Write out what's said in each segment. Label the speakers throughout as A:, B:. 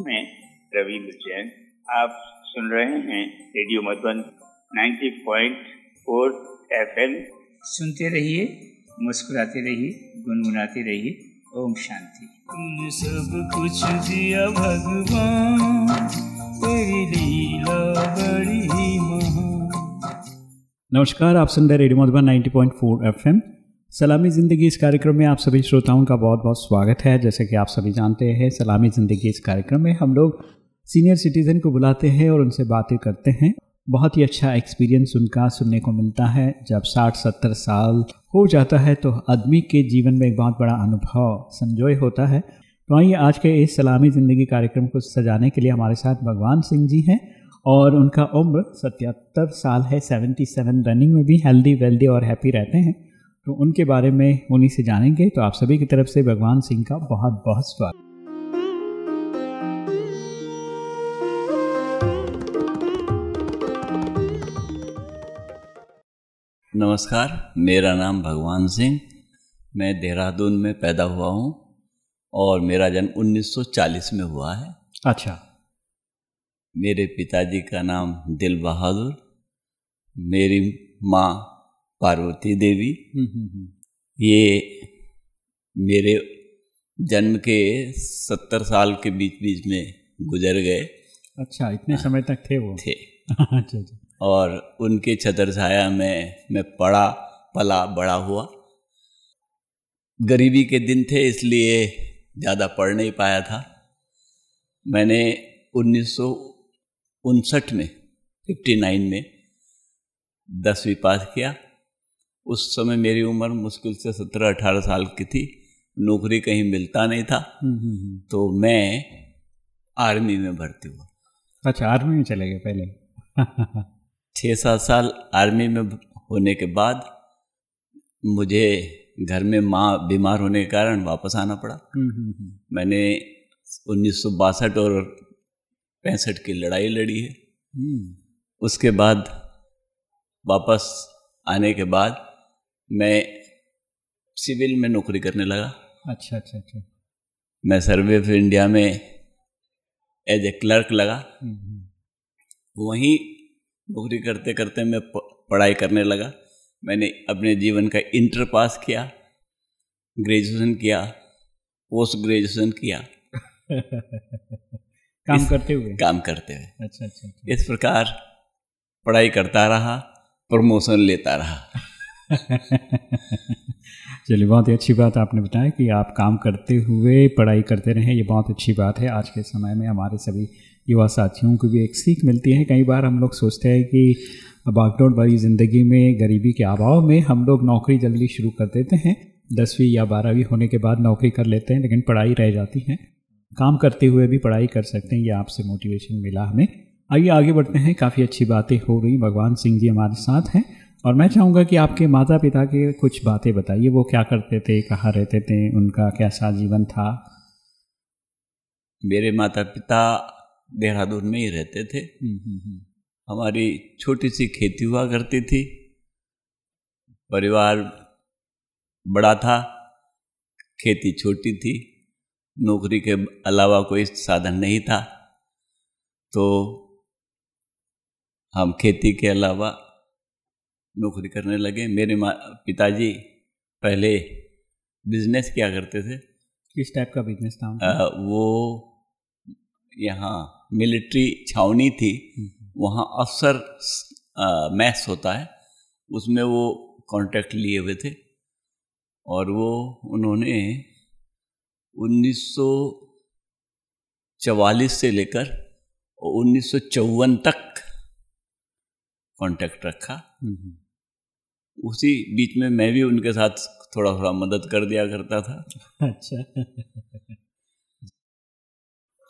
A: मैं रविंद्र जैन। आप सुन रहे हैं रेडियो मधुबन 90.4 एफएम। सुनते रहिए मुस्कुराते रहिए गुनगुनाते रहिए। ओम शांति।
B: तुम सब कुछ दिया भगवान तेरी लीला बड़ी महान।
C: नमस्कार आप सुन रहे रेडियो मधुबन 90.4 एफएम। सलामी ज़िंदगी इस कार्यक्रम में आप सभी श्रोताओं का बहुत बहुत स्वागत है। जैसे कि आप सभी जानते हैं, सलामी ज़िंदगी इस कार्यक्रम में हम लोग सीनियर सिटीज़न को बुलाते हैं और उनसे बातें करते हैं। बहुत ही अच्छा एक्सपीरियंस उनका सुनने को मिलता है। जब 60-70 साल हो जाता है तो आदमी के जीवन में एक बहुत बड़ा अनुभव संजोय होता है। तो आइए आज के इस सलामी ज़िंदगी कार्यक्रम को सजाने के लिए हमारे साथ भगवान सिंह जी हैं और उनका उम्र सतहत्तर साल है। 77 रनिंग में भी हेल्दी वेल्दी और हैप्पी रहते हैं। तो उनके बारे में उन्हीं से जानेंगे। तो आप सभी की तरफ़ से भगवान सिंह का बहुत बहुत स्वागत।
D: नमस्कार मेरा नाम भगवान सिंह। मैं देहरादून में पैदा हुआ हूँ और मेरा जन्म 1940 में हुआ है।
C: अच्छा।
D: मेरे पिताजी का नाम दिल बहादुर। मेरी माँ पार्वती देवी।
C: हम्म, हम्म, हम्म।
D: ये मेरे जन्म के सत्तर साल के बीच बीच में गुजर गए।
C: अच्छा इतने आ, समय तक थे वो?
D: थे।
C: अच्छा अच्छा।
D: और उनके छतर छाया में मैं पढ़ा पला बड़ा हुआ। गरीबी के दिन थे इसलिए ज़्यादा पढ़ नहीं पाया था। मैंने उन्नीस सौ उनसठ में 59 में दसवीं पास किया। उस समय मेरी उम्र मुश्किल से सत्रह अठारह साल की थी। नौकरी कहीं मिलता नहीं था।
C: हम्म, हम्म, हम्म।
D: तो मैं आर्मी में भर्ती हुआ।
C: अच्छा आर्मी में चले गए पहले?
D: छः सात साल आर्मी में होने के बाद मुझे घर में माँ बीमार होने के कारण वापस आना पड़ा। मैंने उन्नीस सौ बासठ और पैंसठ की लड़ाई लड़ी है। उसके बाद वापस आने के बाद मैं सिविल में नौकरी करने लगा।
C: अच्छा अच्छा अच्छा।
D: मैं सर्वे ऑफ़ इंडिया में एज ए क्लर्क लगा।
C: हम्म, हम्म।
D: वहीं नौकरी करते करते मैं पढ़ाई करने लगा। मैंने अपने जीवन का इंटर पास किया ग्रेजुएशन किया पोस्ट ग्रेजुएशन किया।
C: काम करते हुए?
D: काम करते हुए।
C: अच्छा अच्छा अच्छा।
D: इस प्रकार पढ़ाई करता रहा प्रमोशन लेता रहा।
C: चलिए, बहुत ही अच्छी बात आपने बताया कि आप काम करते हुए पढ़ाई करते रहें, ये बहुत अच्छी बात है। आज के समय में हमारे सभी युवा साथियों को भी एक सीख मिलती है। कई बार हम लोग सोचते हैं कि भागदौड़ भरी ज़िंदगी में, गरीबी के अभाव में हम लोग नौकरी जल्दी शुरू कर देते हैं। दसवीं या बारहवीं होने के बाद नौकरी कर लेते हैं, लेकिन पढ़ाई रह जाती है। काम करते हुए भी पढ़ाई कर सकते हैं, ये आपसे मोटिवेशन मिला हमें। आइए, आगे बढ़ते हैं। काफ़ी अच्छी बातें हो रही। भगवान सिंह जी हमारे साथ हैं। और मैं चाहूँगा कि आपके माता पिता के कुछ बातें बताइए। वो क्या करते थे कहाँ रहते थे उनका कैसा जीवन था?
D: मेरे माता पिता देहरादून में ही रहते थे। हमारी छोटी सी खेती हुआ करती थी। परिवार बड़ा था खेती छोटी थी नौकरी के अलावा कोई साधन नहीं था। तो हम खेती के अलावा नौकरी करने लगे। मेरे माँ पिताजी पहले बिज़नेस किया करते थे।
C: किस टाइप का बिज़नेस था?
D: अ, वो यहाँ मिलिट्री छावनी थी। वहाँ अफसर मैथ्स होता है। उसमें वो कॉन्ट्रैक्ट लिए हुए थे। और वो उन्होंने 1944 से लेकर उन्नीस सौ चौवन तक कॉन्ट्रैक्ट रखा।
C: हम्म, हम्म।
D: उसी बीच में मैं भी उनके साथ थोड़ा थोड़ा मदद कर दिया करता था।
C: अच्छा।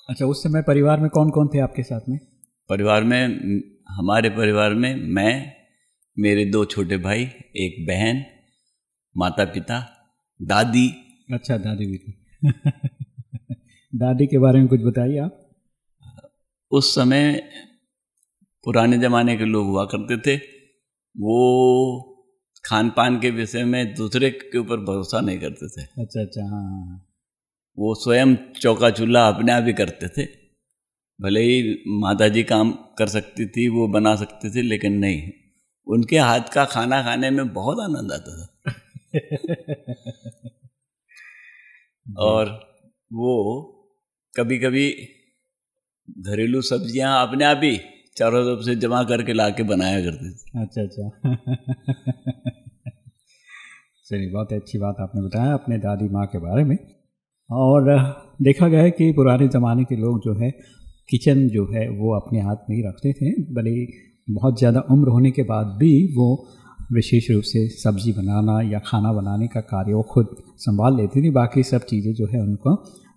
C: अच्छा उस समय परिवार में कौन कौन थे आपके साथ में?
D: परिवार में हमारे परिवार में मैं मेरे दो छोटे भाई एक बहन माता पिता दादी।
C: अच्छा दादी भी थी। दादी के बारे में कुछ बताइए आप।
D: उस समय पुराने ज़माने के लोग हुआ करते थे वो खान पान के विषय में दूसरे के ऊपर भरोसा नहीं करते थे।
C: अच्छा अच्छा हाँ हाँ हाँ।
D: वो स्वयं चौका चूल्हा अपने आप ही करते थे। भले ही माता जी काम कर सकती थी वो बना सकती थी लेकिन नहीं। उनके हाथ का खाना खाने में बहुत आनंद आता था। और वो कभी कभी घरेलू सब्ज़ियाँ अपने आप ही चारों तरफ़ से जमा करके ला के बनाया करते थे।
C: अच्छा अच्छा। चलिए, बहुत अच्छी बात आपने बताया अपने दादी माँ के बारे में। और देखा गया है कि पुराने ज़माने के लोग जो है, किचन जो है, वो अपने हाथ में ही रखते थे। भले बहुत ज़्यादा उम्र होने के बाद भी वो विशेष रूप से सब्ज़ी बनाना या खाना बनाने का कार्य वो खुद संभाल लेती थी। बाकी सब चीज़ें जो है, उनको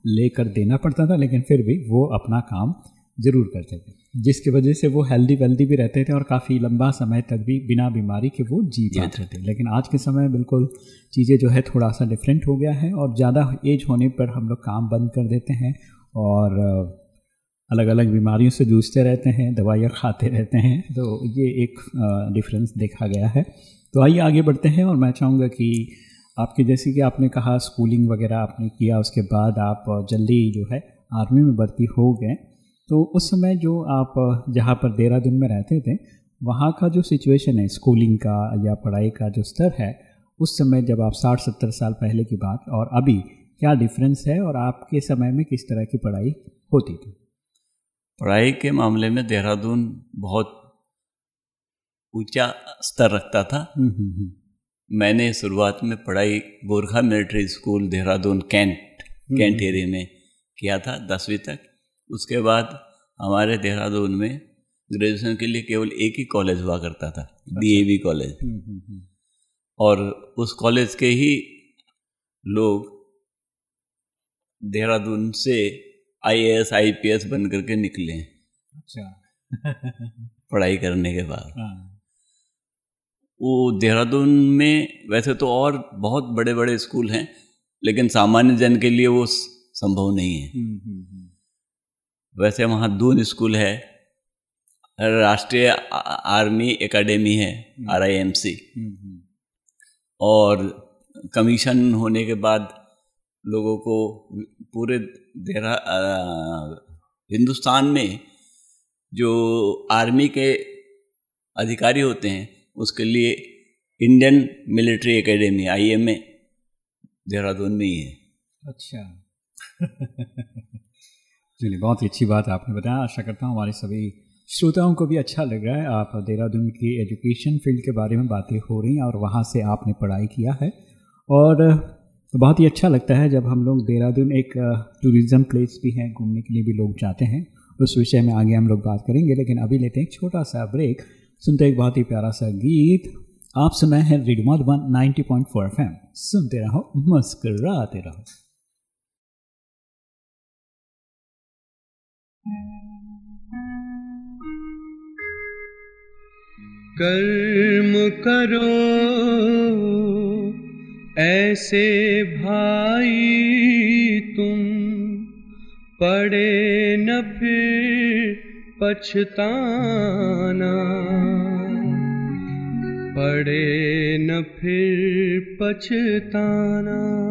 C: लेकर देना पड़ता था, लेकिन फिर भी वो अपना काम ज़रूर करते थे। जिसकी वजह से वो हेल्दी वेल्दी भी रहते थे और काफ़ी लंबा समय तक भी बिना बीमारी के वो जी पाते थे। लेकिन आज के समय बिल्कुल चीज़ें जो है थोड़ा सा डिफरेंट हो गया है और ज़्यादा एज होने पर हम लोग काम बंद कर देते हैं और अलग अलग बीमारियों से जूझते रहते हैं दवाइयाँ खाते रहते हैं। तो ये एक डिफरेंस देखा गया है। तो आइए आगे बढ़ते हैं और मैं चाहूँगा कि आपके जैसे कि आपने कहा स्कूलिंग वगैरह आपने किया उसके बाद आप जल्दी जो है आर्मी में भर्ती हो गए। तो उस समय जो आप जहाँ पर देहरादून में रहते थे वहाँ का जो सिचुएशन है स्कूलिंग का या पढ़ाई का जो स्तर है उस समय जब आप साठ सत्तर साल पहले की बात और अभी क्या डिफरेंस है और आपके समय में किस तरह की पढ़ाई होती थी?
D: पढ़ाई के मामले में देहरादून बहुत ऊँचा स्तर रखता था। हम्म, हम्म, हम्म। मैंने शुरुआत में पढ़ाई Gorkha military school Dehradun cantt cantt area में किया था दसवीं तक। उसके बाद हमारे देहरादून में ग्रेजुएशन के लिए केवल एक ही कॉलेज हुआ करता था डी अच्छा। कॉलेज हम्म, हम्म, हम्म। और उस कॉलेज के ही लोग देहरादून से आईएएस आईपीएस बन करके निकले अच्छा पढ़ाई करने के बाद हाँ। वो देहरादून में वैसे तो और बहुत बड़े बड़े स्कूल हैं लेकिन सामान्य जन के लिए वो संभव नहीं है वैसे वहाँ दून स्कूल है। राष्ट्रीय आर्मी एकेडमी है आर आई एम सी और कमीशन होने के बाद लोगों को पूरे देरा हिंदुस्तान में जो आर्मी के अधिकारी होते हैं उसके लिए Indian military academy I M A Dehradun में ही है।
C: अच्छा। चलिए बहुत ही अच्छी बात आपने बताया। आशा करता हूँ हमारे सभी श्रोताओं को भी अच्छा लग रहा है। आप देहरादून की एजुकेशन फ़ील्ड के बारे में बातें हो रही हैं और वहाँ से आपने पढ़ाई किया है। और बहुत ही अच्छा लगता है जब हम लोग देहरादून एक टूरिज़्म प्लेस भी है, घूमने के लिए भी लोग जाते हैं। उस विषय में आगे हम लोग बात करेंगे, लेकिन अभी लेते हैं एक छोटा सा ब्रेक सुनते एक बहुत ही प्यारा सा गीत। आप सुनाए हैं radio one ninety point four F सुनते रहो, मुस्कराते रहो।
E: कर्म करो ऐसे भाई तुम पड़े न फिर पछताना। पड़े न फिर पछताना।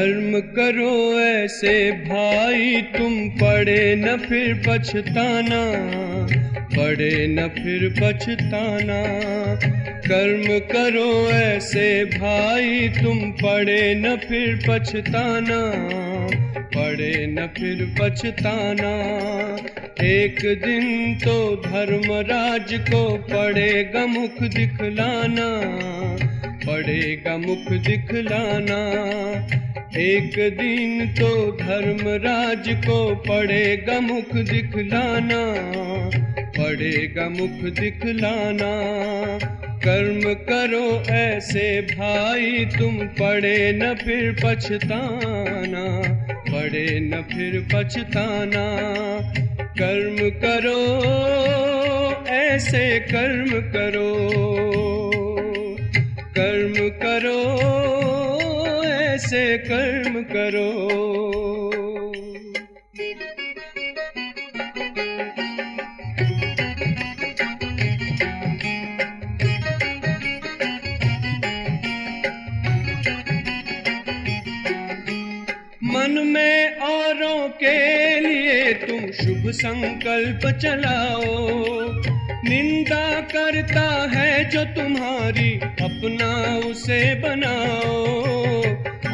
E: कर्म करो ऐसे भाई, तुम पड़े न फिर पछताना पड़े न फिर पछताना। कर्म करो ऐसे भाई, तुम पड़े न फिर पछताना पड़े न फिर पछताना। एक दिन तो धर्मराज को पड़ेगा मुख दिखलाना, पड़ेगा मुख दिखलाना। एक दिन तो धर्मराज को पड़ेगा मुख दिखलाना, पड़ेगा मुख दिखलाना। कर्म करो ऐसे भाई, तुम पड़े न फिर पछताना, पड़े न फिर पछताना। कर्म करो, ऐसे कर्म करो कर्म करो। ऐसे कर्म करो। मन में औरों के लिए तुम शुभ संकल्प चलाओ। निंदा करता है जो तुम्हारी अपना उसे बनाओ।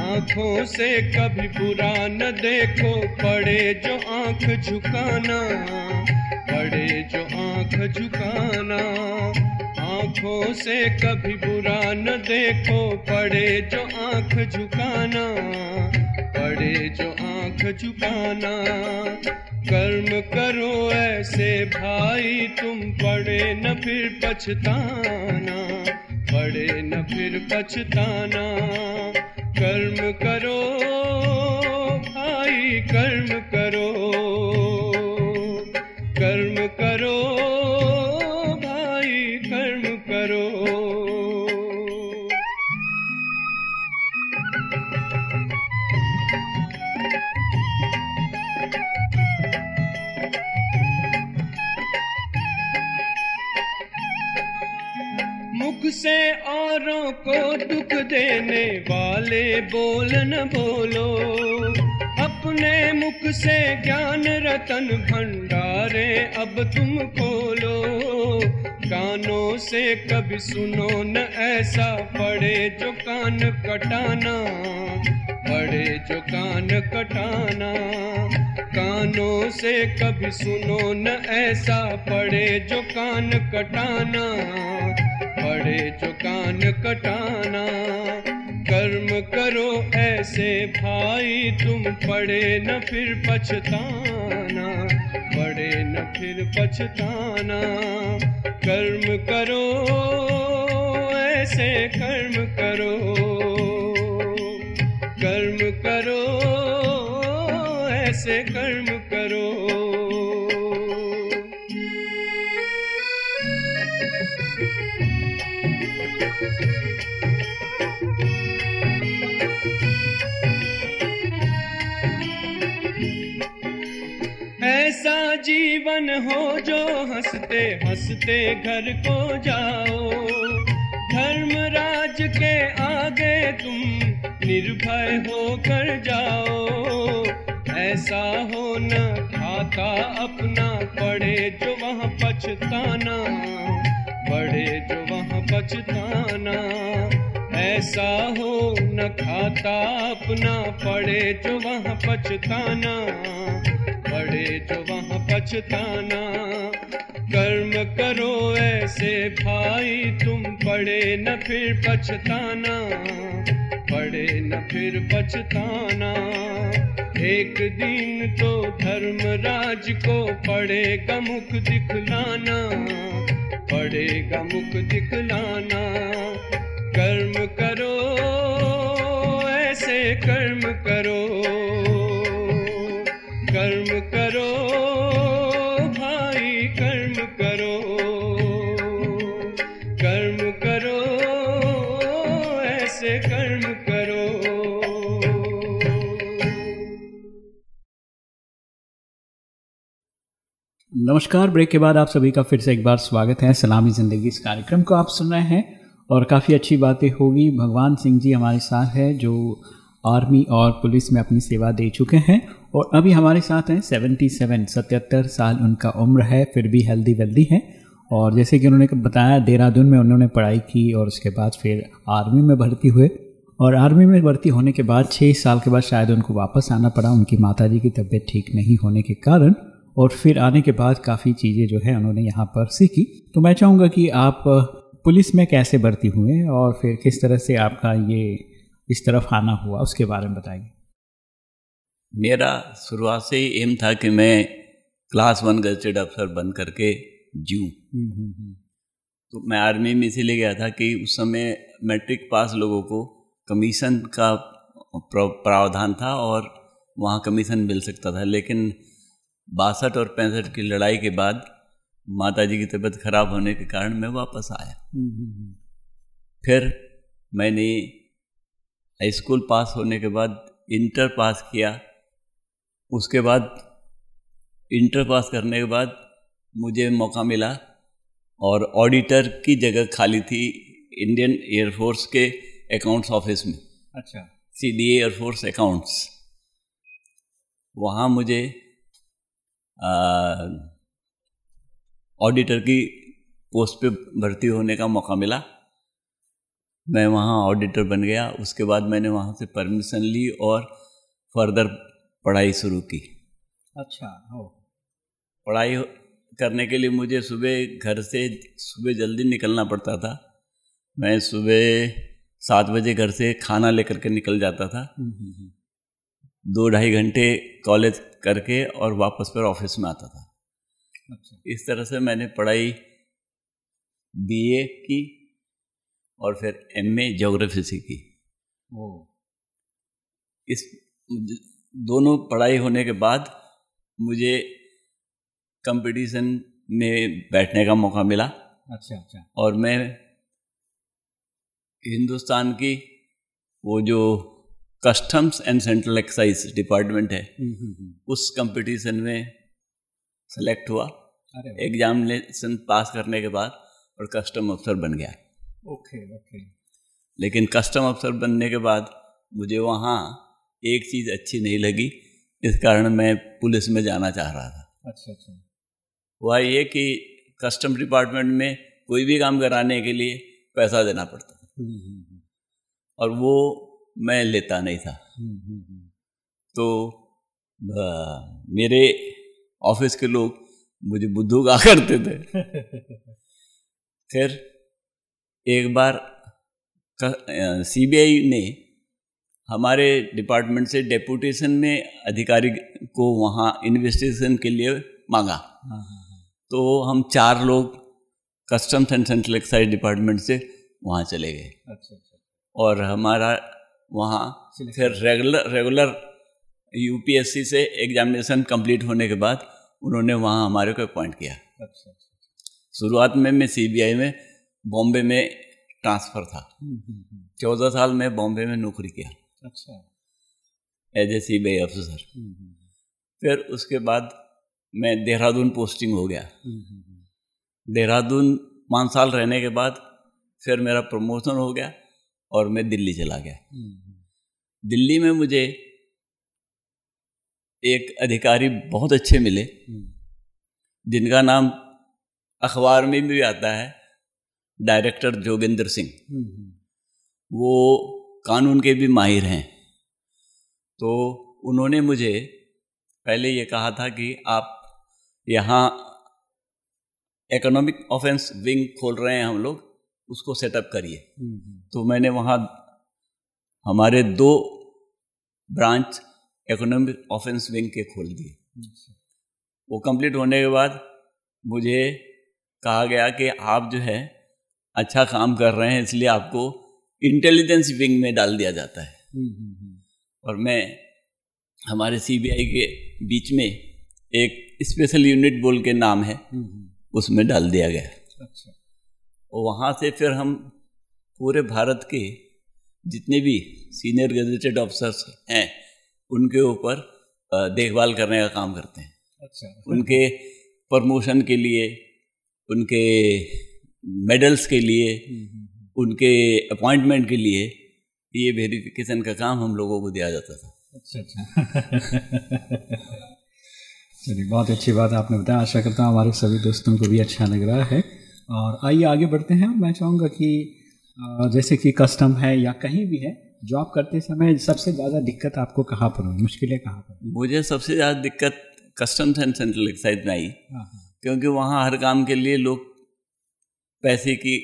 E: आँखों से कभी बुरा न देखो, पड़े जो आँख झुकाना, पड़े जो आँख झुकाना। आँखों से कभी बुरा न देखो, पड़े जो आँख झुकाना, पड़े जो आँख झुकाना। कर्म करो ऐसे भाई, तुम पड़े न फिर पछताना, पड़े न फिर पछताना। कर्म करो। दुख देने वाले बोल न बोलो। अपने मुख से ज्ञान रतन भंडारे अब तुम खोलो। कानों से कभी सुनो न ऐसा पड़े जो कान कटाना पड़े जो कान कटाना। कानों से कभी सुनो न ऐसा पड़े जो कान कटाना। पड़े जो कान कटाना। कर्म करो ऐसे भाई, तुम पड़े न फिर पछताना। पड़े न फिर पछताना। कर्म करो, ऐसे कर्म करो। ऐसा जीवन हो जो हँसते हँसते घर को जाओ। धर्म राज के आगे तुम निर्भय होकर जाओ। ऐसा हो न खाता अपना, पड़े जो वहाँ पछताना। पछताना ऐसा हो न खाता अपना, पड़े जो वहाँ पछताना, पड़े जो वहाँ पछताना। कर्म करो ऐसे भाई, तुम पड़े न फिर पछताना, पड़े न फिर पछताना। एक दिन तो धर्म राज को पड़ेगा मुख दिखलाना, पड़ेगा मुख दिखलाना। कर्म करो, ऐसे कर्म करो कर्म करो।
C: नमस्कार, ब्रेक के बाद आप सभी का फिर से एक बार स्वागत है सलामी ज़िंदगी इस कार्यक्रम को आप सुन रहे हैं। और काफ़ी अच्छी बातें होगी। भगवान सिंह जी हमारे साथ है, जो आर्मी और पुलिस में अपनी सेवा दे चुके हैं। और अभी हमारे साथ हैं सेवेंटी सेवन, सतहत्तर साल उनका उम्र है, फिर भी हेल्दी वेल्दी हैं। और जैसे कि उन्होंने बताया, देहरादून में उन्होंने पढ़ाई की और उसके बाद फिर आर्मी में भर्ती हुए। और आर्मी में भर्ती होने के बाद छः साल के बाद शायद उनको वापस आना पड़ा। उनकी माताजी की तबीयत ठीक नहीं होने के कारण और फिर आने के बाद काफ़ी चीज़ें जो है उन्होंने यहाँ पर सीखी। तो मैं चाहूँगा कि आप पुलिस में कैसे भर्ती हुए और फिर किस तरह से आपका ये इस तरफ़ आना हुआ उसके बारे में बताइए।
D: मेरा शुरुआत से ही एम था कि मैं क्लास वन गजटेड अफसर बन करके जीऊँ। तो मैं आर्मी में इसीलिए गया था कि उस समय मैट्रिक पास लोगों को कमीशन का प्रावधान था और वहाँ कमीशन मिल सकता था लेकिन बासठ और पैंसठ की लड़ाई के बाद माता जी की तबीयत खराब होने के कारण मैं वापस आया।
C: हम्म, हम्म, हम्म।
D: फिर मैंने हाई स्कूल पास होने के बाद इंटर पास किया। उसके बाद इंटर पास करने के बाद मुझे मौका मिला और ऑडिटर की जगह खाली थी इंडियन एयरफोर्स के अकाउंट्स ऑफ़िस में।
C: अच्छा।
D: C D air force accounts. वहाँ मुझे ऑडिटर की पोस्ट पे भर्ती होने का मौका मिला। मैं वहाँ ऑडिटर बन गया। उसके बाद मैंने वहाँ से परमिशन ली और फर्दर पढ़ाई शुरू की।
C: अच्छा हो।
D: पढ़ाई करने के लिए मुझे सुबह घर से सुबह जल्दी निकलना पड़ता था। मैं सुबह सात बजे घर से खाना लेकर के निकल जाता था।
C: हम्म, हम्म, हम्म।
D: दो ढाई घंटे कॉलेज करके और वापस फिर ऑफ़िस में आता था।
C: अच्छा।
D: इस तरह से मैंने पढ़ाई बीए की और फिर एमए ज्योग्राफी से की।
C: ओ
D: इस दोनों पढ़ाई होने के बाद मुझे कंपटीशन में बैठने का मौका मिला।
C: अच्छा अच्छा।
D: और मैं हिंदुस्तान की वो जो customs and central excise department है।
C: हम्म, हम्म, हम्म।
D: उस कंपटीशन में सेलेक्ट हुआ। एग्जामिनेशन पास करने के बाद और कस्टम अफसर बन गया।
C: ओके ओके
D: लेकिन कस्टम अफसर बनने के बाद मुझे वहाँ एक चीज़ अच्छी नहीं लगी। इस कारण मैं पुलिस में जाना चाह रहा था।
C: अच्छा अच्छा।
D: हुआ ये कि कस्टम डिपार्टमेंट में कोई भी काम कराने के लिए पैसा देना पड़ता और वो मैं लेता नहीं था।
C: हम्म, हम्म, हम्म।
D: तो मेरे ऑफ़िस के लोग मुझे बुद्धू कहा करते थे। फिर एक बार सीबीआई ने हमारे डिपार्टमेंट से डेपुटेशन में अधिकारी को वहाँ इन्वेस्टिगेशन के लिए मांगा।
C: हाँ हाँ हाँ।
D: तो हम चार लोग customs and central excise department से वहाँ चले गए।
C: अच्छा अच्छा।
D: और हमारा वहाँ फिर रेगुलर रेगुलर यूपीएससी से एग्जामिनेशन कंप्लीट होने के बाद उन्होंने वहाँ हमारे को अपॉइंट किया।
C: अच्छा अच्छा
D: शुरुआत में मैं सीबीआई में बॉम्बे में ट्रांसफ़र था।
C: हम्म, हम्म, हम्म।
D: चौदह साल में बॉम्बे में नौकरी किया।
C: अच्छा।
D: एज ए सी अफसर
C: हम्म, हम्म,
D: फिर उसके बाद मैं देहरादून पोस्टिंग हो गया। देहरादून पाँच साल रहने के बाद फिर मेरा प्रमोशन हो गया। और मैं दिल्ली चला गया।
C: हम्म,
D: दिल्ली में मुझे एक अधिकारी बहुत अच्छे मिले।
C: हम्म।
D: जिनका नाम अखबार में भी आता है डायरेक्टर जोगिंदर सिंह।
C: हम्म।
D: वो कानून के भी माहिर हैं। तो उन्होंने मुझे पहले ये कहा था कि आप यहाँ इकोनॉमिक ऑफेंस विंग खोल रहे हैं हम लोग। उसको सेटअप करिए
C: हम्म, हम्म।
D: तो मैंने वहाँ हमारे दो ब्रांच इकोनॉमिक ऑफेंस विंग के खोल दिए
C: अच्छा।
D: वो कंप्लीट होने के बाद मुझे कहा गया कि आप जो है अच्छा काम कर रहे हैं इसलिए आपको इंटेलिजेंस विंग में डाल दिया जाता है
C: हम्म। और
D: मैं हमारे सीबीआई के बीच में एक स्पेशल यूनिट बोल के नाम है। उसमें डाल दिया गया
C: अच्छा
D: और वहाँ से फिर हम पूरे भारत के जितने भी सीनियर गजेटेड ऑफिसर्स हैं उनके ऊपर देखभाल करने का काम करते हैं।
C: अच्छा।
D: उनके प्रमोशन के लिए उनके मेडल्स के लिए। उनके अपॉइंटमेंट के लिए ये वेरिफिकेशन का काम हम लोगों को दिया जाता था।
C: अच्छा अच्छा। चलिए बहुत अच्छी बात आपने बताया। आशा करता हूँ हमारे सभी दोस्तों को भी अच्छा लग रहा है। और आइए आगे बढ़ते हैं। मैं चाहूँगा कि जैसे कि कस्टम है या कहीं भी है जॉब करते समय सबसे ज़्यादा दिक्कत आपको कहाँ पर हुई मुश्किलें कहाँ पर हुई?
D: मुझे सबसे ज़्यादा दिक्कत कस्टम्स एंड सेंट्रल एक्साइज में आई।
C: हाँ हाँ।
D: क्योंकि वहाँ हर काम के लिए लोग पैसे की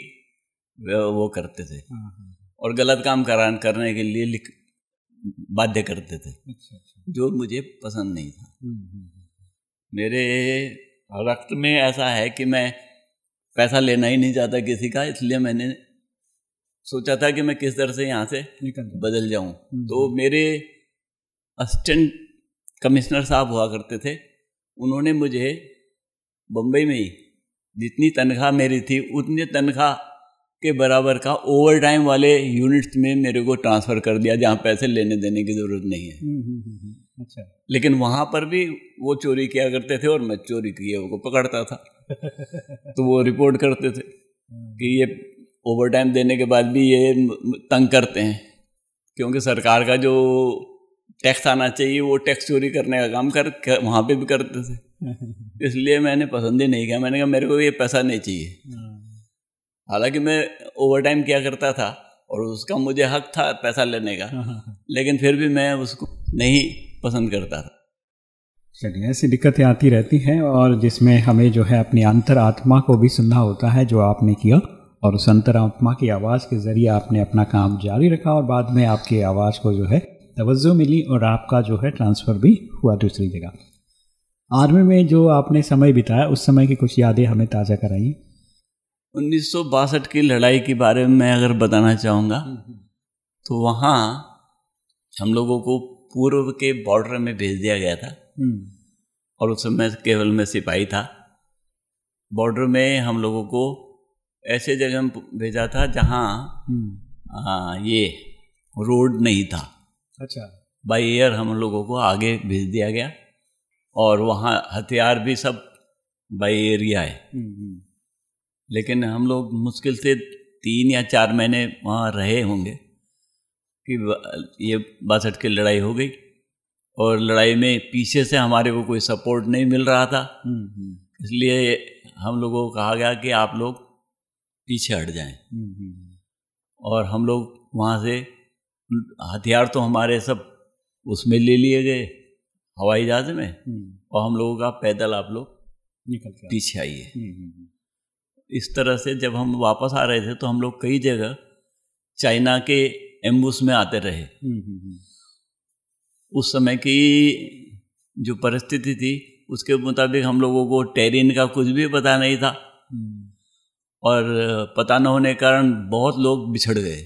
D: वो करते थे।
C: हाँ।
D: और गलत काम करान करने के लिए लिख बाध्य करते थे।
C: अच्छा अच्छा।
D: जो मुझे पसंद नहीं था।
C: हम्म, हम्म, हम्म।
D: मेरे रक्त में ऐसा है कि मैं पैसा लेना ही नहीं चाहता किसी का इसलिए मैंने सोचा था कि मैं किस तरह से यहाँ से
C: निकल
D: बदल जाऊँ।
C: हम्म।
D: तो मेरे असिस्टेंट कमिश्नर साहब हुआ करते थे। उन्होंने मुझे बम्बई में ही जितनी तनख्वाह मेरी थी उतनी तनख्वाह के बराबर का ओवर टाइम वाले यूनिट्स में मेरे को ट्रांसफ़र कर दिया जहाँ पैसे लेने देने की ज़रूरत नहीं है।
F: अच्छा।
D: लेकिन वहाँ पर भी वो चोरी किया करते थे और मैं चोरी किए को पकड़ता था। तो वो रिपोर्ट करते थे कि ये ओवर टाइम देने के बाद भी ये तंग करते हैं क्योंकि सरकार का जो टैक्स आना चाहिए वो टैक्स चोरी करने का काम कर, कर वहाँ पे भी करते थे। इसलिए मैंने पसंद ही नहीं किया। मैंने कहा मेरे को ये पैसा नहीं चाहिए। हालाँकि मैं ओवर टाइम किया करता था और उसका मुझे हक था पैसा लेने का लेकिन फिर भी मैं उसको नहीं पसंद करता था।
F: चलिए ऐसी दिक्कतें आती रहती हैं और जिसमें हमें जो है अपनी अंतरात्मा को भी सुनना होता है जो आपने किया और उस अंतरात्मा की आवाज़ के ज़रिए आपने अपना काम जारी रखा और बाद में आपकी आवाज़ को जो है तवज्जो मिली और आपका जो है ट्रांसफ़र भी हुआ दूसरी जगह। आर्मी में जो आपने समय बिताया उस समय की कुछ यादें हमें ताज़ा कराइए।
D: उन्नीस की लड़ाई के बारे में मैं अगर बताना चाहूँगा तो वहाँ हम लोगों को पूर्व के बॉर्डर में भेज दिया गया था। और उस समय केवल मैं सिपाही था। बॉर्डर में हम लोगों को ऐसे जगह भेजा था जहाँ ये रोड नहीं था।
F: अच्छा।
D: बाई एयर हम लोगों को आगे भेज दिया गया और वहाँ हथियार भी सब बाई एयर ही आए। लेकिन हम लोग मुश्किल से तीन या चार महीने वहाँ रहे होंगे। कि ये बासठ की लड़ाई हो गई और लड़ाई में पीछे से हमारे को कोई सपोर्ट नहीं मिल रहा था। इसलिए हम लोगों को कहा गया कि आप लोग पीछे हट जाएँ। और हम लोग वहाँ से हथियार तो हमारे सब उसमें ले लिए गए हवाई जहाज़ में और हम लोगों का पैदल आप लोग
F: निकल
D: पीछे आइए। इस तरह से जब हम वापस आ रहे थे तो हम लोग कई जगह चाइना के एम्बुस में आते रहे। उस समय की जो परिस्थिति थी उसके मुताबिक हम लोगों को टेरिन का कुछ भी पता नहीं था। और पता न होने के कारण बहुत लोग बिछड़ गए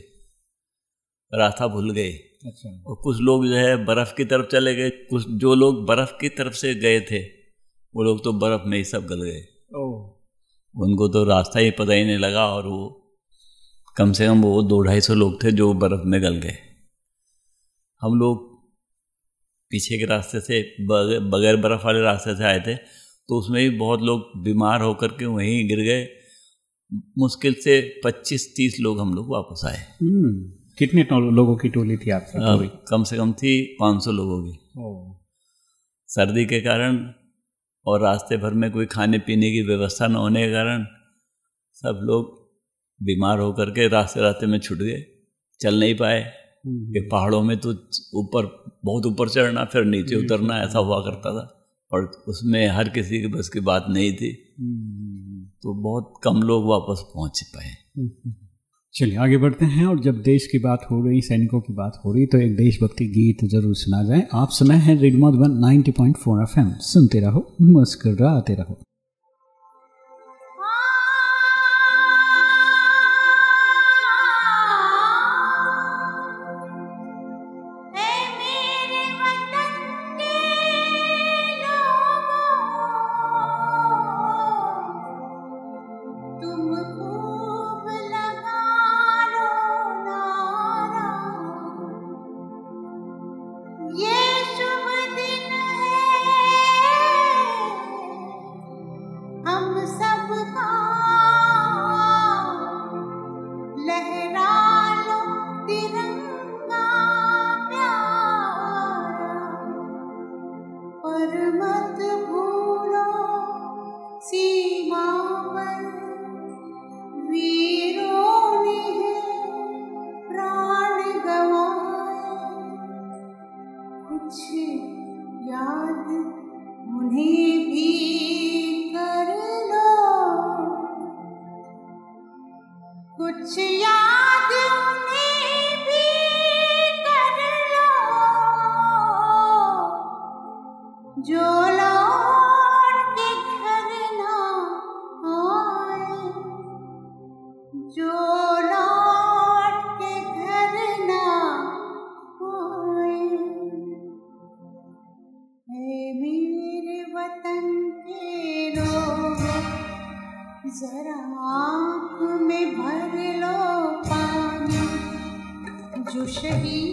D: रास्ता भूल गए।
F: अच्छा।
D: और कुछ लोग जो है बर्फ़ की तरफ़ चले गए कुछ जो लोग बर्फ़ की तरफ़ से गए थे वो लोग तो बर्फ़ में ही सब गल गए। उनको तो रास्ता ही पता ही नहीं लगा और वो कम से कम वो दो ढाई सौ लोग थे जो बर्फ़ में गल गए। हम लोग पीछे के रास्ते से बगैर बर्फ़ वाले रास्ते से आए थे तो उसमें भी बहुत लोग बीमार होकर के वहीं गिर गए। मुश्किल से 25-30 लोग हम लोग वापस आए।
F: कितने लोगों की टोली थी आपकी
D: कम से कम थी 500 लोगों की। सर्दी के कारण और रास्ते भर में कोई खाने पीने की व्यवस्था न होने के कारण सब लोग बीमार होकर के रास्ते रास्ते में छूट गए चल नहीं पाए। कि पहाड़ों में तो ऊपर बहुत ऊपर चढ़ना फिर नीचे उतरना ऐसा हुआ करता था। और उसमें हर किसी के बस की बात नहीं थी। तो बहुत कम लोग वापस पहुँच पाए।
F: चलिए आगे बढ़ते हैं और जब देश की बात हो रही सैनिकों की बात हो रही तो एक देशभक्ति गीत ज़रूर सुना जाए। आप सुनाए हैं रेडमोट one ninety point four F M सुनते रहो मुस्कुराते रहो। शहीद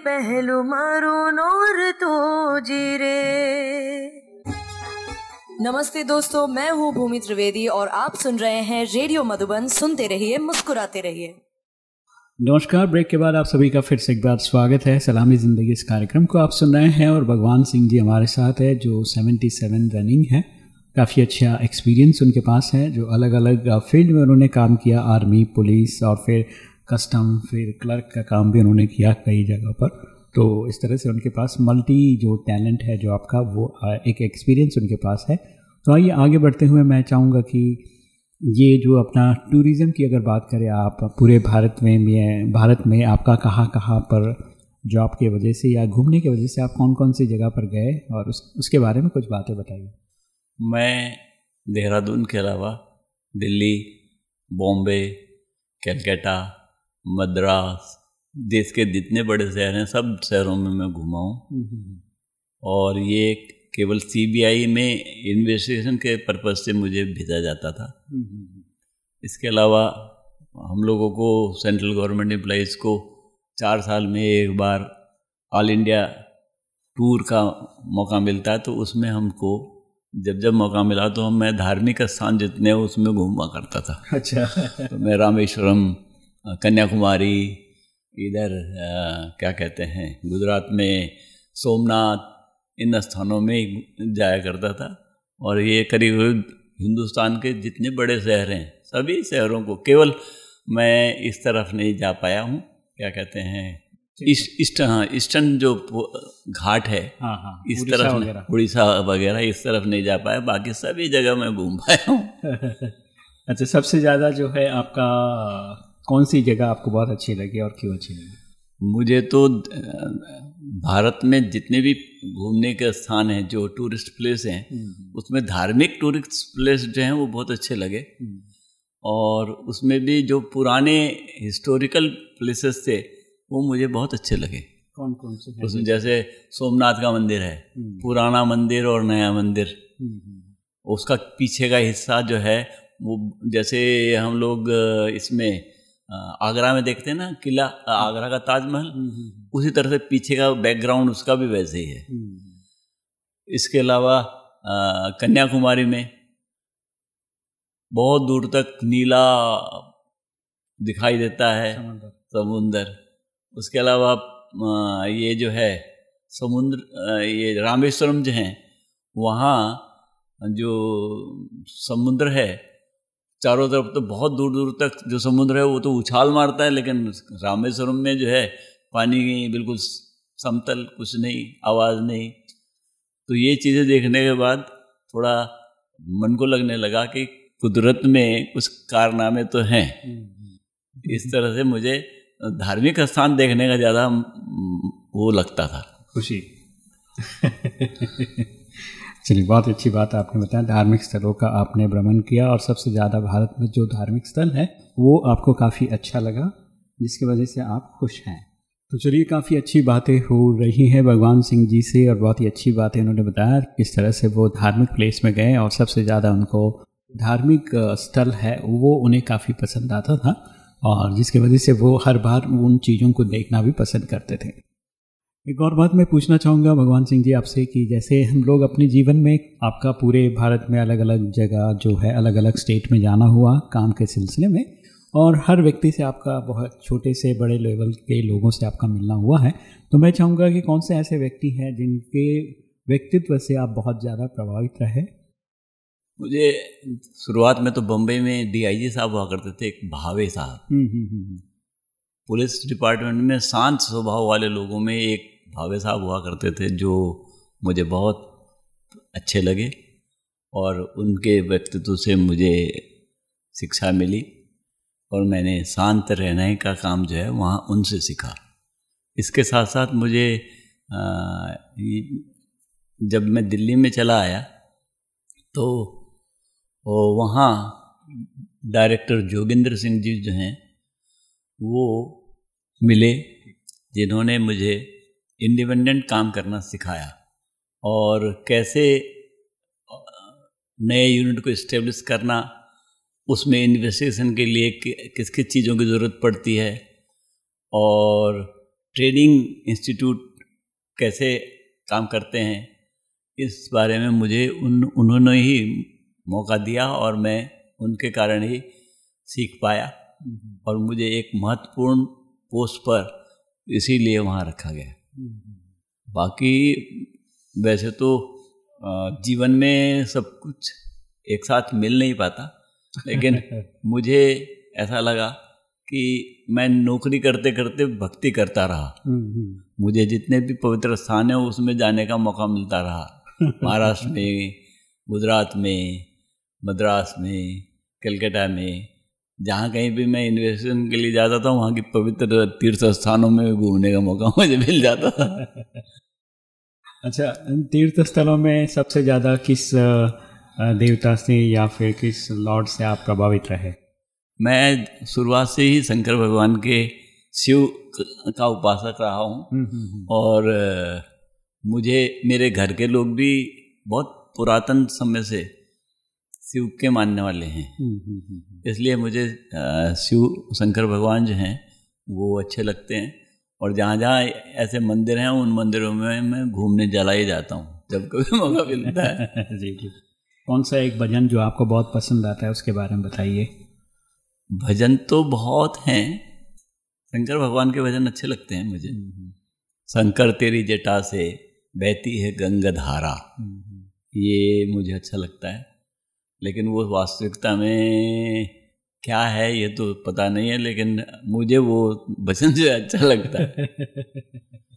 G: पहलू मारो नोर तो जीरे। नमस्ते दोस्तों मैं हूँ भूमि त्रिवेदी और आप सुन रहे हैं रेडियो मधुबन। सुनते रहिए मुस्कुराते रहिए।
C: नमस्कार ब्रेक के बाद आप सभी का फिर से एक बार स्वागत है। सलामी ज़िंदगी इस कार्यक्रम को आप सुन रहे हैं और भगवान सिंह जी हमारे साथ है जो 77 रनिंग है। काफ़ी अच्छा एक्सपीरियंस उनके पास है जो अलग अलग फ़ील्ड में उन्होंने काम किया आर्मी पुलिस और फिर कस्टम फिर क्लर्क का काम भी उन्होंने किया कई जगह पर। तो इस तरह से उनके पास मल्टी जो टैलेंट है, जो आपका, वो एक एक्सपीरियंस उनके पास है। तो आइए आगे बढ़ते हुए मैं चाहूँगा कि ये जो अपना टूरिज़्म की अगर बात करें आप, पूरे भारत में भारत में आपका कहाँ कहाँ पर जॉब के वजह से या घूमने की वजह से आप कौन कौन सी जगह पर गए और उस, उसके बारे में कुछ बातें बताइए।
D: मैं देहरादून के अलावा दिल्ली, बॉम्बे, कलकत्ता मद्रास देश के जितने बड़े शहर हैं सब शहरों में मैं घुमा हूँ। और ये केवल सीबीआई में इन्वेस्टिगेशन के पर्पज से मुझे भेजा जाता था। इसके अलावा हम लोगों को सेंट्रल गवर्नमेंट एम्प्लॉइज़ को चार साल में एक बार ऑल इंडिया टूर का मौका मिलता है तो उसमें हमको जब जब मौका मिला तो हम मैं धार्मिक स्थान जितने उसमें घूमा करता था।
C: अच्छा।
D: तो मैं रामेश्वरम कन्याकुमारी इधर क्या कहते हैं गुजरात में सोमनाथ इन स्थानों में जाया करता था। और ये करीब हिंदुस्तान के जितने बड़े शहर हैं सभी शहरों को केवल मैं इस तरफ़ नहीं जा पाया हूँ क्या कहते हैं ईस्ट हाँ ईस्टर्न जो घाट है
C: हाँ हाँ
D: इस तरफ़ उड़ीसा वगैरह इस तरफ़ नहीं जा पाया बाकी सभी जगह मैं घूम पाया हूँ।
C: अच्छा सबसे ज़्यादा जो है आपका कौन सी जगह आपको बहुत अच्छी लगी और क्यों अच्छी लगी?
D: मुझे तो भारत में जितने भी घूमने के स्थान हैं जो टूरिस्ट प्लेस हैं उसमें धार्मिक टूरिस्ट प्लेस जो हैं वो बहुत अच्छे लगे। और उसमें भी जो पुराने हिस्टोरिकल प्लेसेस थे वो मुझे बहुत अच्छे लगे।
C: कौन कौन से हैं?
D: उसमें जैसे सोमनाथ का मंदिर है
C: हम्म,
D: पुराना मंदिर और नया मंदिर।
C: हम्म, हम्म,
D: उसका पीछे का हिस्सा जो है वो जैसे हम लोग इसमें आगरा में देखते हैं ना किला आगरा का ताजमहल
C: हम्म,
D: उसी तरह से पीछे का बैकग्राउंड उसका भी वैसे ही है।
C: हम्म,
D: इसके अलावा कन्याकुमारी में बहुत दूर तक नीला दिखाई देता है
C: समंदर।
D: समुंदर। उसके अलावा ये जो है समुद्र ये रामेश्वरम जो हैं वहाँ जो समुद्र है चारों तरफ़ तो बहुत दूर दूर तक जो समुद्र है वो तो उछाल मारता है लेकिन रामेश्वरम में जो है पानी बिल्कुल समतल कुछ नहीं आवाज़ नहीं। तो ये चीज़ें देखने के बाद थोड़ा मन को लगने लगा कि कुदरत में कुछ कारनामे तो हैं। इस तरह से मुझे धार्मिक स्थान देखने का ज़्यादा वो लगता था।
C: खुशी। चलिए, बहुत अच्छी बात आपने बताया। धार्मिक स्थलों का आपने भ्रमण किया और सबसे ज़्यादा भारत में जो धार्मिक स्थल है, वो आपको काफ़ी अच्छा लगा, जिसकी वजह से आप खुश हैं। तो चलिए, काफ़ी अच्छी बातें हो रही हैं भगवान सिंह जी से और बहुत ही अच्छी बातें उन्होंने बताया किस तरह से वो धार्मिक प्लेस में गए और सबसे ज़्यादा उनको धार्मिक स्थल है, वो उन्हें काफ़ी पसंद आता था और जिसकी वजह से वो हर बार उन चीज़ों को देखना भी पसंद करते थे। एक और बात मैं पूछना चाहूँगा भगवान सिंह जी आपसे कि जैसे हम लोग अपने जीवन में आपका पूरे भारत में अलग अलग जगह जो है अलग अलग स्टेट में जाना हुआ काम के सिलसिले में और हर व्यक्ति से आपका बहुत छोटे से बड़े लेवल के लोगों से आपका मिलना हुआ है। तो मैं चाहूँगा कि कौन से ऐसे व्यक्ति हैं जिनके व्यक्तित्व से आप बहुत ज़्यादा प्रभावित रहे?
D: मुझे शुरुआत में तो बम्बई में डीआईजी साहब हुआ करते थे एक भावे साहब।
C: हम्म, हम्म, हम्म,
D: पुलिस डिपार्टमेंट में शांत स्वभाव वाले लोगों में एक भावे साहब हुआ करते थे जो मुझे बहुत अच्छे लगे और उनके व्यक्तित्व से मुझे शिक्षा मिली और मैंने शांत रहने का काम जो है वहाँ उनसे सीखा। इसके साथ साथ मुझे आ, जब मैं दिल्ली में चला आया तो वहाँ डायरेक्टर जोगिंदर सिंह जी जो हैं वो मिले जिन्होंने मुझे इंडिपेंडेंट काम करना सिखाया और कैसे नए यूनिट को इस्टेब्लिश करना उसमें इन्वेस्टिगेशन के लिए किस किस चीज़ों की ज़रूरत पड़ती है
H: और ट्रेनिंग इंस्टीट्यूट कैसे काम करते हैं इस बारे में मुझे उन उन्होंने ही मौका दिया और मैं उनके कारण ही सीख पाया। और मुझे एक महत्वपूर्ण पोस्ट पर इसीलिए वहाँ रखा गया। बाकी वैसे तो जीवन में सब कुछ एक साथ मिल नहीं पाता लेकिन मुझे ऐसा लगा कि मैं नौकरी करते करते भक्ति करता रहा। मुझे जितने भी पवित्र स्थान है उसमें जाने का मौका मिलता रहा। महाराष्ट्र में गुजरात में मद्रास में कलकत्ता में जहाँ कहीं भी मैं इन्वेस्टिगेशन के लिए जाता था वहाँ की पवित्र तीर्थ स्थानों में घूमने का मौका मुझे मिल जाता था।
C: अच्छा तीर्थ स्थलों में सबसे ज़्यादा किस देवता से या फिर किस लॉर्ड से आप प्रभावित रहे?
H: मैं शुरुआत से ही शंकर भगवान के शिव का उपासक रहा हूँ। और मुझे मेरे घर के लोग भी बहुत पुरातन समय से शिव के मानने वाले हैं। इसलिए मुझे शिव शंकर भगवान जो हैं वो अच्छे लगते हैं। और जहाँ जहाँ ऐसे मंदिर हैं उन मंदिरों में मैं घूमने जला ही जाता हूँ जब कभी मौका मिलता है।
C: जी जी। कौन सा एक भजन जो आपको बहुत पसंद आता है उसके बारे में बताइए?
H: भजन तो बहुत हैं शंकर भगवान के भजन अच्छे लगते हैं मुझे। शंकर तेरी जटा से बहती है गंगाधारा ये मुझे अच्छा लगता है। लेकिन वो वास्तविकता में क्या है ये तो पता नहीं है, लेकिन मुझे वो भजन जो अच्छा लगता है।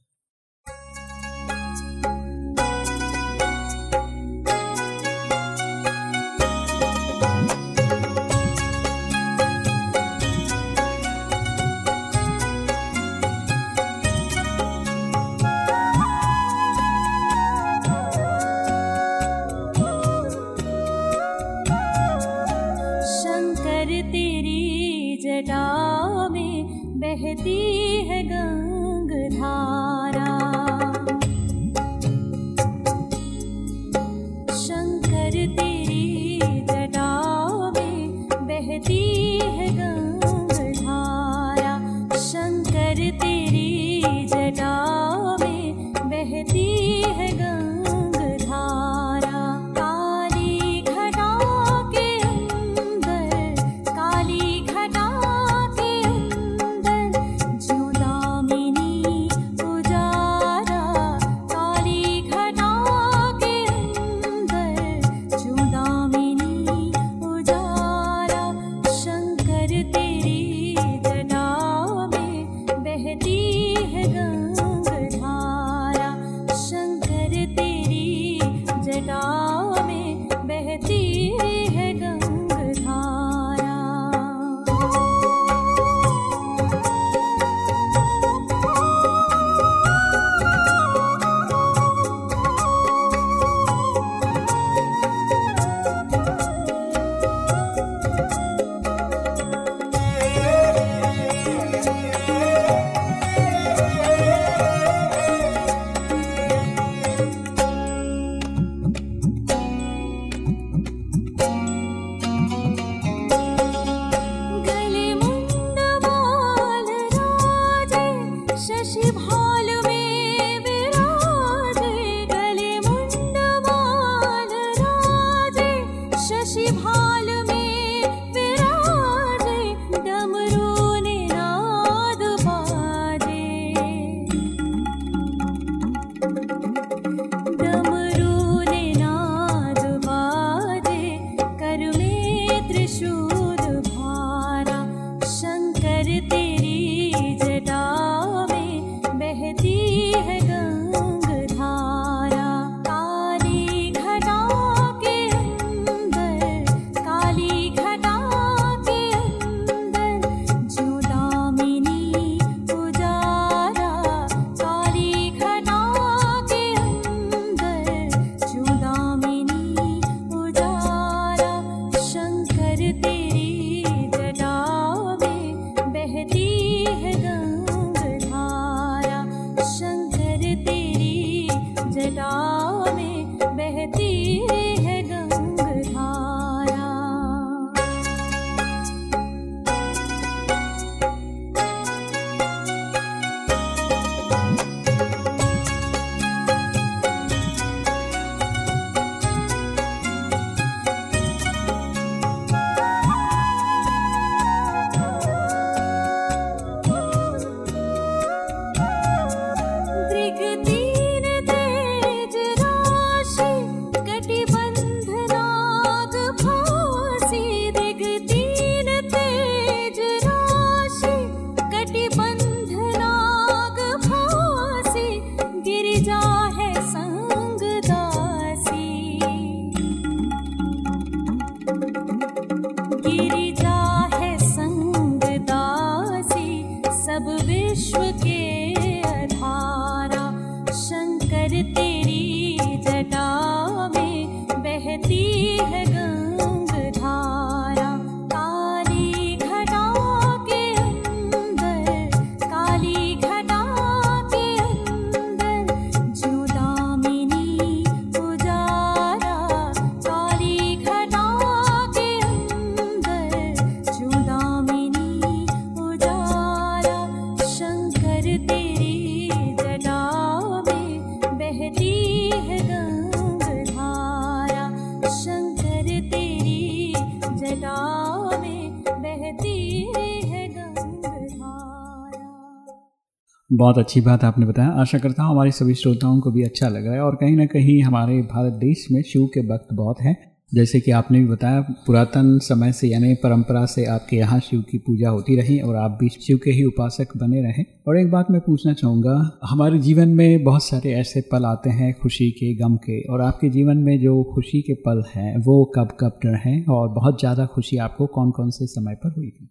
I: बहुत
C: अच्छी बात आपने बताया। आशा करता हूँ हमारे सभी श्रोताओं को भी अच्छा लग रहा है और कहीं ना कहीं हमारे भारत देश में शिव के भक्त बहुत हैं। जैसे कि आपने भी बताया, पुरातन समय से यानी परंपरा से आपके यहाँ शिव की पूजा होती रही और आप भी शिव के ही उपासक बने रहे। और एक बात मैं पूछना चाहूँगा, हमारे जीवन में बहुत सारे ऐसे पल आते हैं, खुशी के, गम के, और आपके जीवन में जो खुशी के पल हैं, वो कब कब रहे और बहुत ज़्यादा खुशी आपको कौन कौन से समय पर हुई थी?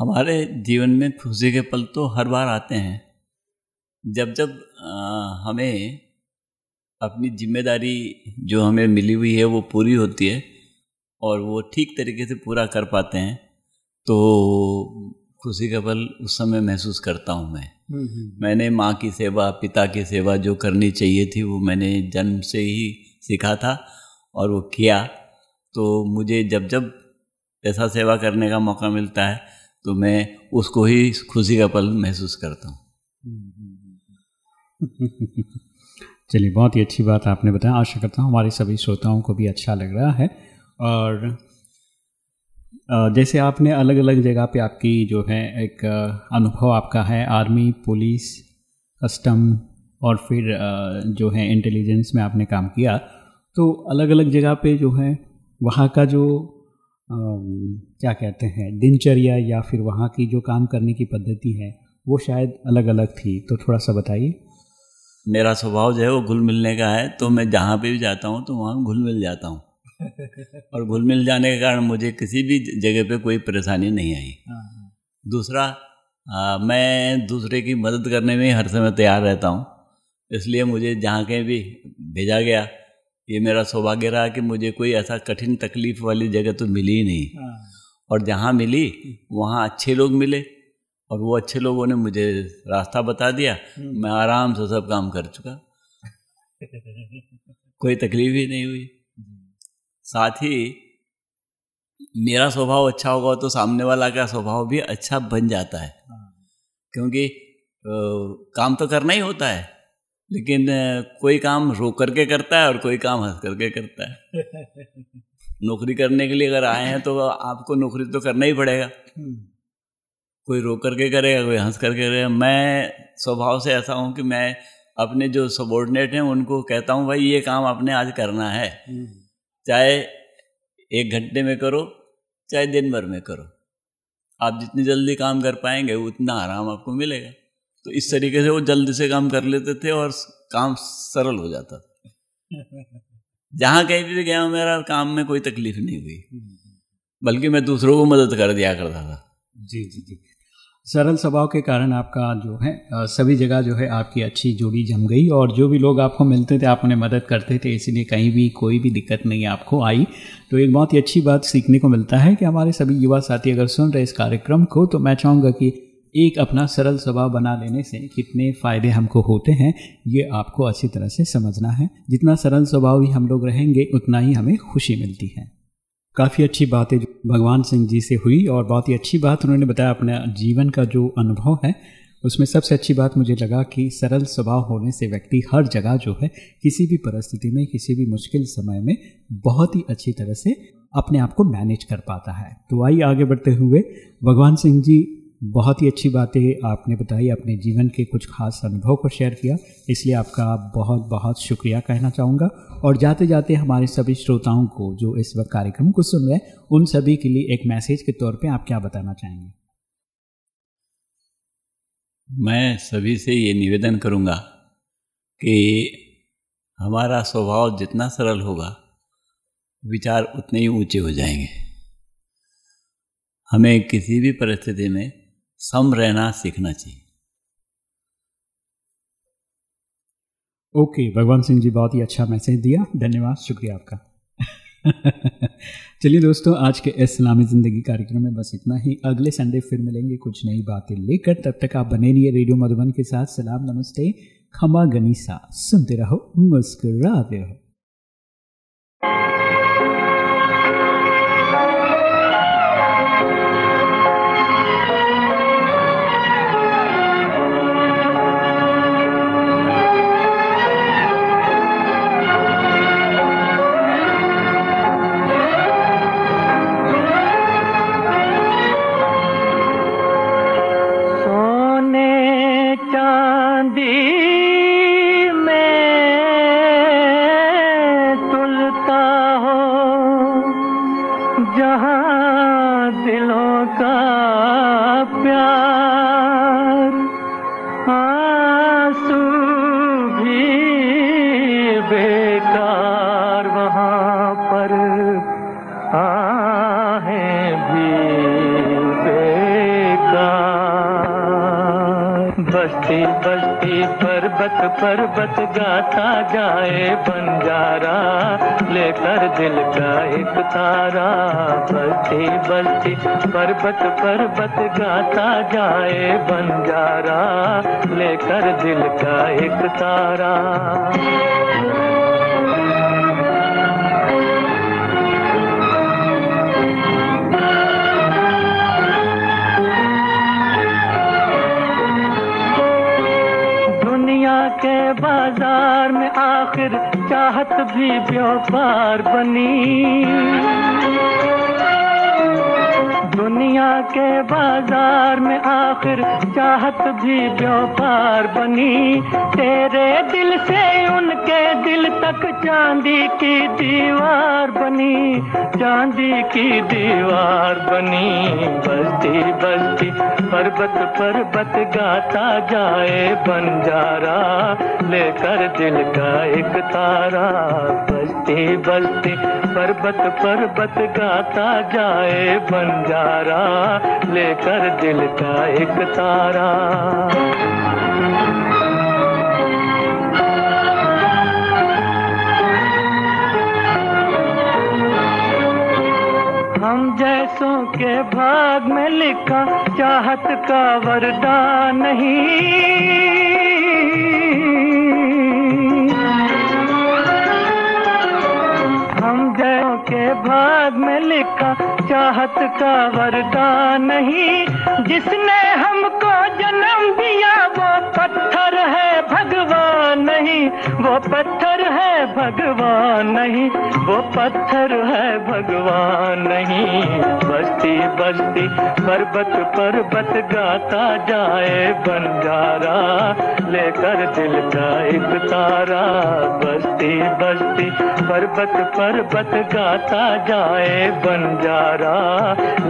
D: हमारे जीवन में खुशी के पल तो हर बार आते हैं। जब जब आ, हमें अपनी ज़िम्मेदारी जो हमें मिली हुई है वो पूरी होती है और वो ठीक तरीके से पूरा कर पाते हैं तो खुशी का पल उस समय महसूस करता हूँ मैं। मैंने माँ की सेवा पिता की सेवा जो करनी चाहिए थी वो मैंने जन्म से ही सीखा था और वो किया। तो मुझे जब जब ऐसा सेवा करने का मौका मिलता है तो मैं उसको ही खुशी का पल महसूस करता हूँ।
C: चलिए, बहुत ही अच्छी बात आपने बताया। आशा करता हूँ हमारे सभी श्रोताओं को भी अच्छा लग रहा है। और जैसे आपने अलग अलग जगह पे आपकी जो है एक अनुभव आपका है, आर्मी, पुलिस, कस्टम और फिर जो है इंटेलिजेंस में आपने काम किया तो अलग अलग जगह पे जो है, वहाँ का जो क्या कहते हैं दिनचर्या या फिर वहाँ की जो काम करने की पद्धति है वो शायद अलग अलग थी। तो थोड़ा सा बताइए।
D: मेरा स्वभाव जो है वो घुल मिलने का है तो मैं जहाँ पे भी जाता हूँ तो वहाँ घुल मिल जाता हूँ। और घुल मिल जाने के कारण मुझे किसी भी जगह पे कोई परेशानी नहीं आई। दूसरा आ, मैं दूसरे की मदद करने में हर समय तैयार रहता हूँ इसलिए मुझे जहाँ कहीं भी भेजा गया ये मेरा सौभाग्य रहा कि मुझे कोई ऐसा कठिन तकलीफ़ वाली जगह तो मिली ही नहीं। और जहाँ मिली वहाँ अच्छे लोग मिले और वो अच्छे लोगों ने मुझे रास्ता बता दिया मैं आराम से सब काम कर चुका। कोई तकलीफ़ ही नहीं हुई। साथ ही मेरा स्वभाव अच्छा होगा तो सामने वाला का स्वभाव भी अच्छा बन जाता है। क्योंकि अ, काम तो करना ही होता है। लेकिन कोई काम रो करके करता है और कोई काम हंस करके करता है। नौकरी करने के लिए अगर आए हैं तो आपको नौकरी तो करना ही पड़ेगा। कोई रो करके करेगा कोई हंस करके करेगा। मैं स्वभाव से ऐसा हूँ कि मैं अपने जो सबॉर्डिनेट हैं उनको कहता हूँ भाई ये काम आपने आज करना है। चाहे एक घंटे में करो चाहे दिन भर में करो। आप जितनी जल्दी काम कर पाएँगे उतना आराम आपको मिलेगा। तो इस तरीके से वो जल्दी से काम कर लेते थे और काम सरल हो जाता था। जहाँ कहीं भी गया मेरा काम में कोई तकलीफ़ नहीं हुई। बल्कि मैं दूसरों को मदद कर दिया करता था।
C: जी जी जी। सरल स्वभाव के कारण आपका जो है सभी जगह जो है आपकी अच्छी जोड़ी जम गई और जो भी लोग आपको मिलते थे, आप उन्हें मदद करते थे, इसीलिए कहीं भी कोई भी दिक्कत नहीं आपको आई। तो एक बहुत ही अच्छी बात सीखने को मिलता है कि हमारे सभी युवा साथी अगर सुन रहे इस कार्यक्रम को तो मैं चाहूँगा कि एक अपना सरल स्वभाव बना लेने से कितने फ़ायदे हमको होते हैं, ये आपको अच्छी तरह से समझना है। जितना सरल स्वभाव ही हम लोग रहेंगे, उतना ही हमें खुशी मिलती है। काफ़ी अच्छी बातें जो भगवान सिंह जी से हुई और बहुत ही अच्छी बात उन्होंने बताया अपने जीवन का जो अनुभव है, उसमें सबसे अच्छी बात मुझे लगा कि सरल स्वभाव होने से व्यक्ति हर जगह जो है, किसी भी परिस्थिति में, किसी भी मुश्किल समय में बहुत ही अच्छी तरह से अपने आप को मैनेज कर पाता है। तो आइए आगे बढ़ते हुए, भगवान सिंह जी बहुत ही अच्छी बातें आपने बताई, अपने जीवन के कुछ खास अनुभव को शेयर किया। इसलिए आपका बहुत बहुत शुक्रिया कहना चाहूँगा। और जाते जाते हमारे सभी श्रोताओं को जो इस वक्त कार्यक्रम को सुन रहे हैं, उन सभी के लिए एक मैसेज के तौर पे आप क्या बताना चाहेंगे?
D: मैं सभी से ये निवेदन करूँगा कि हमारा स्वभाव जितना सरल होगा, विचार उतने ही ऊँचे हो जाएँगे। हमें किसी भी परिस्थिति में सम रहना सीखना चाहिए।
C: ओके, भगवान सिंह जी, बहुत ही अच्छा मैसेज दिया। धन्यवाद, शुक्रिया आपका। चलिए दोस्तों, आज के इस इस्लामी ज़िंदगी कार्यक्रम में बस इतना ही। अगले संडे फिर मिलेंगे कुछ नई बातें लेकर। तब तक आप बने रहिए रेडियो मधुबन के साथ। सलाम, नमस्ते। खमा गनीसा, सुनते रहो, मुस्कुराते रहो।
J: भी व्यापार बनी तेरे दिल से तक चांदी की दीवार बनी, चांदी की दीवार बनी। बस्ती बस्ती पर्वत पर्वत गाता जाए बंजारा, लेकर दिल का एक तारा। बस्ती बस्ती पर्वत पर्वत गाता जाए बंजारा, लेकर दिल का एक तारा। जैसों के भाग में लिखा, चाहत का वरदान नहीं हम जैसों के भाग में लिखा, चाहत का वरदान नहीं जिसने हमको जन्म दिया, वो पत्थर है। वो पत्थर है भगवान नहीं, वो पत्थर है भगवान नहीं। बस्ती बस्ती, पर्वत पर्वत गाता जाए बंजारा, लेकर दिल का एक तारा। बस्ती बस्ती, पर्वत पर्वत गाता जाए बंजारा,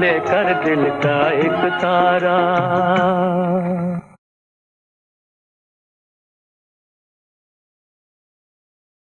J: लेकर दिल का एक तारा।